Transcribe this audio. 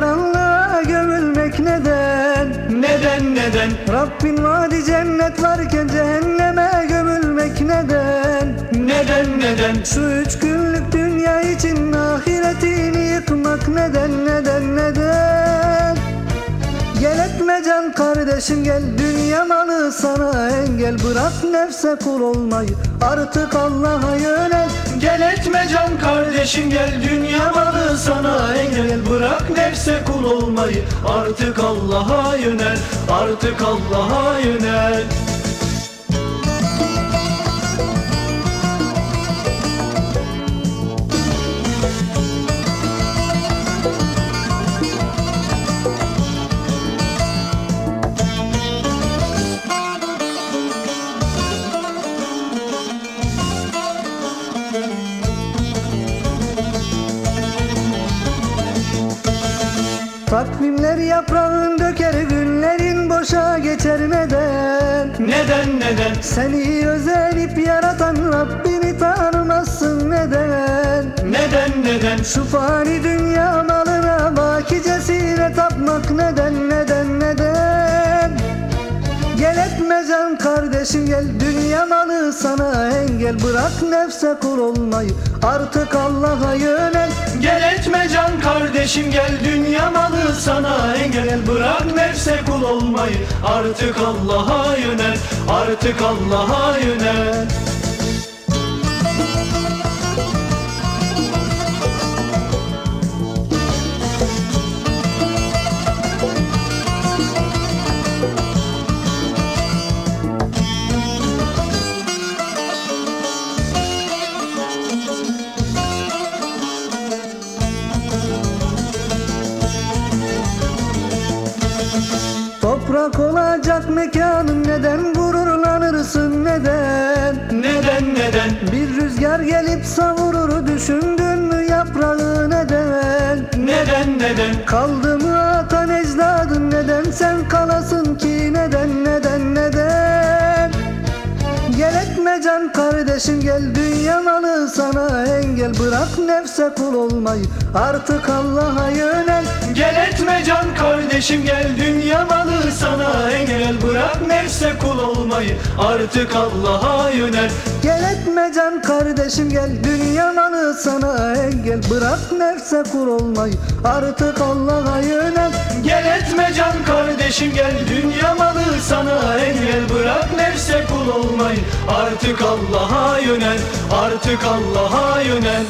karanlığa gömülmek neden? Neden neden? Rabbin vaadi cennet varken cehenneme gömülmek neden? Neden neden? Şu üç günlük dünya için ahiretini yıkmak neden neden neden? Gel etme can kardeşim gel dünya malı sana engel Bırak nefse kul olmayı artık Allah'a yönel Gel etme can kardeşim gel dünya malı sana engel Bırak nefse kul olmayı. Artık Allah'a yönel Artık Allah'a yönel yaprağın döker günlerin boşa geçer neden? Neden neden Seni özenip yaratan Rabbini tanımazsın neden? neden neden Şu fani dünya malına bakicesine tapmak neden neden neden? Gel etme can kardeşim gel dünya malı sana engel Bırak nefse kul olmayı artık Allah'a yönel Gel etme can kardeşim gel dünya malı sana engel. Bırak nefse kul olmayı artık Allah'a yönel Artık Allah'a yönel Toprak olacak mekanın neden gururlanırsın neden? Neden neden Bir rüzgar gelip savurur düşündün mü yaprağı neden? neden neden Kaldı mı atan ecdadın neden sen kalasın ki neden neden neden? Gel etme can kardeşim gel dünya malı sana engel Bırak nefse kul olmayı artık Allah'a yönel kardeşim gel dünya malı sana engel. Bırak nefse kul olmayı artık Allah'a yönel. Gel etme can kardeşim gel dünya malı sana engel. Bırak nefse kul olmayı artık Allah'a yönel. Gel etme can kardeşim gel dünya malı sana engel. Bırak nefse kul olmayı artık Allah'a yönel. Artık Allah'a yönel